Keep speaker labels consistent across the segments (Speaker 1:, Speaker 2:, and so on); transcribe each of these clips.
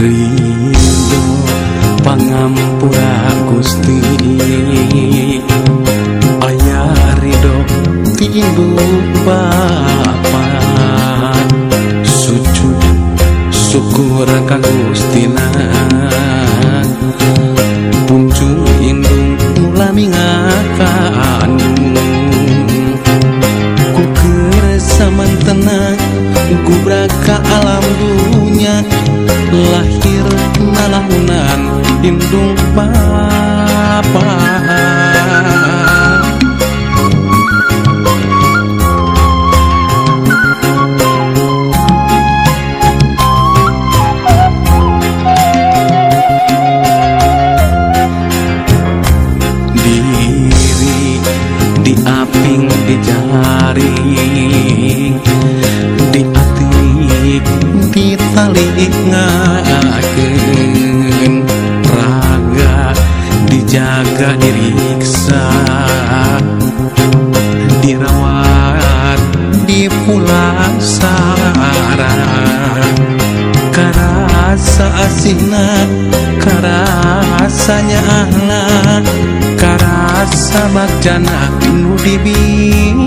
Speaker 1: Ridho pangampura Gusti. Ayah Ridho ti ibu Sujud syukur ka Gustina Punjung indung mulami ngakan Ku keur samantenang alam dunia. Lahir malahunan indung diri di di tali ngakeun diriksa dirawat di pulang sarang karasa asina karasanya anak karasa bakjana nu dibik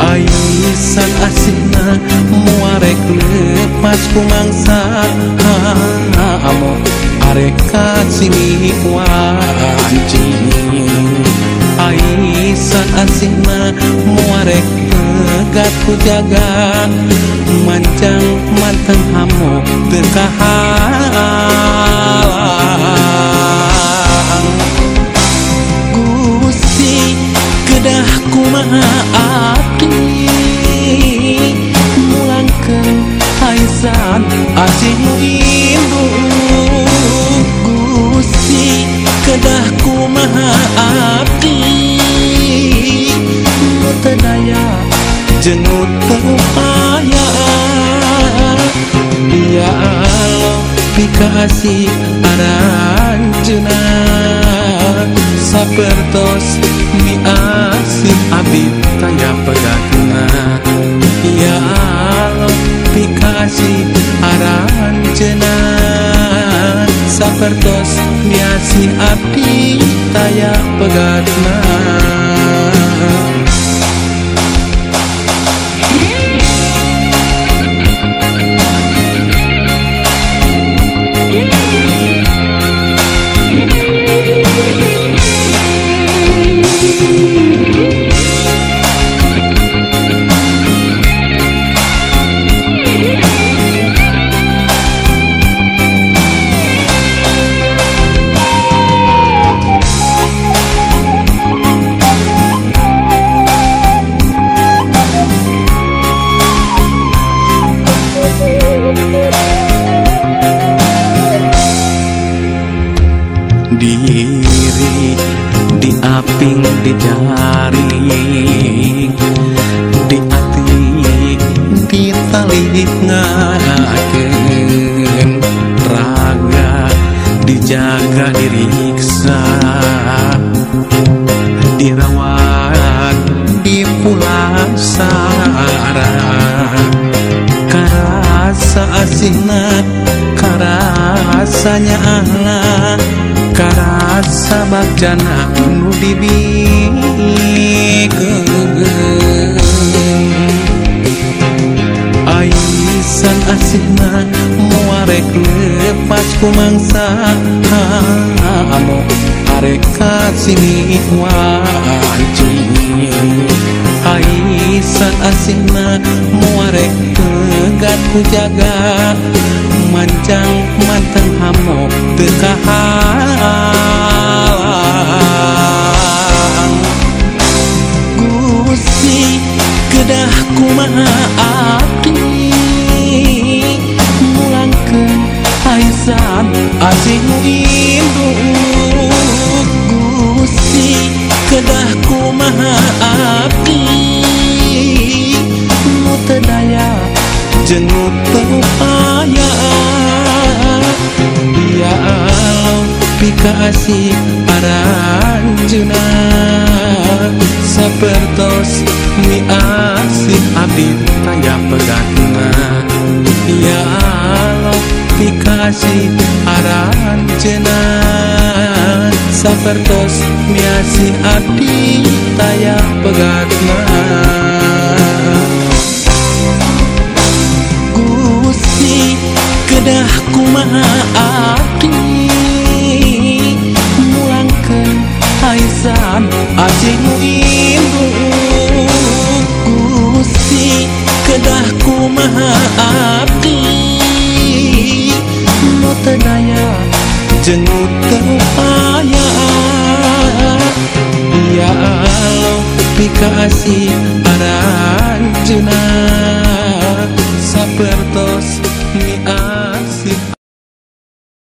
Speaker 1: Aisan asina muarek lepas kumangsa Amo. Areka sini wanci Aisan asina muarek tegat ku jaga. Mancang manteng hamo tekahalang Gusti kedah kumaha haisan asih indu Gusti kedah kumaha abdi nu daya jeung nu upaya Ya Allah pikasih aranjeuna sapertos miasih abdi taya pegatna Ya Allah klasifikasi Aranjena. Sapertos diasi api tayah pegatna. diri di aping di jari. Di hati di tali ngadakeun raga dijaga diriksa. Dirawat dipulasa karasa asinat karasanya anak karat sabak jana nu dibikeun Aisan asihna muarek lepas kumangsa mangsa. Amok arek kasini wancing pisan asingna muarek tegat kujaga mancang mantan hamo tekahalang Gusti kedah kumaha abdi jenguk pepaya Dia alau pikasi aranjuna Sapertos ni asih abdi taya pegatna Dia alau pikasi aranjuna Sapertos ni asih abdi taya pegatna mulangkan Haizan asing Ibu Gusti kedahku kumaha abdi nu daya jeung teu paya ya Allah pikasih aranjeunna